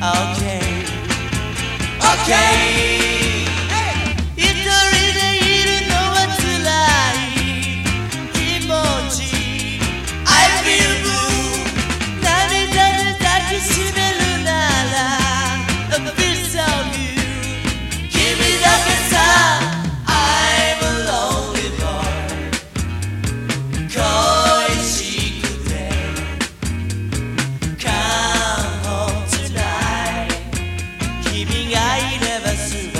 I'll I never surrender.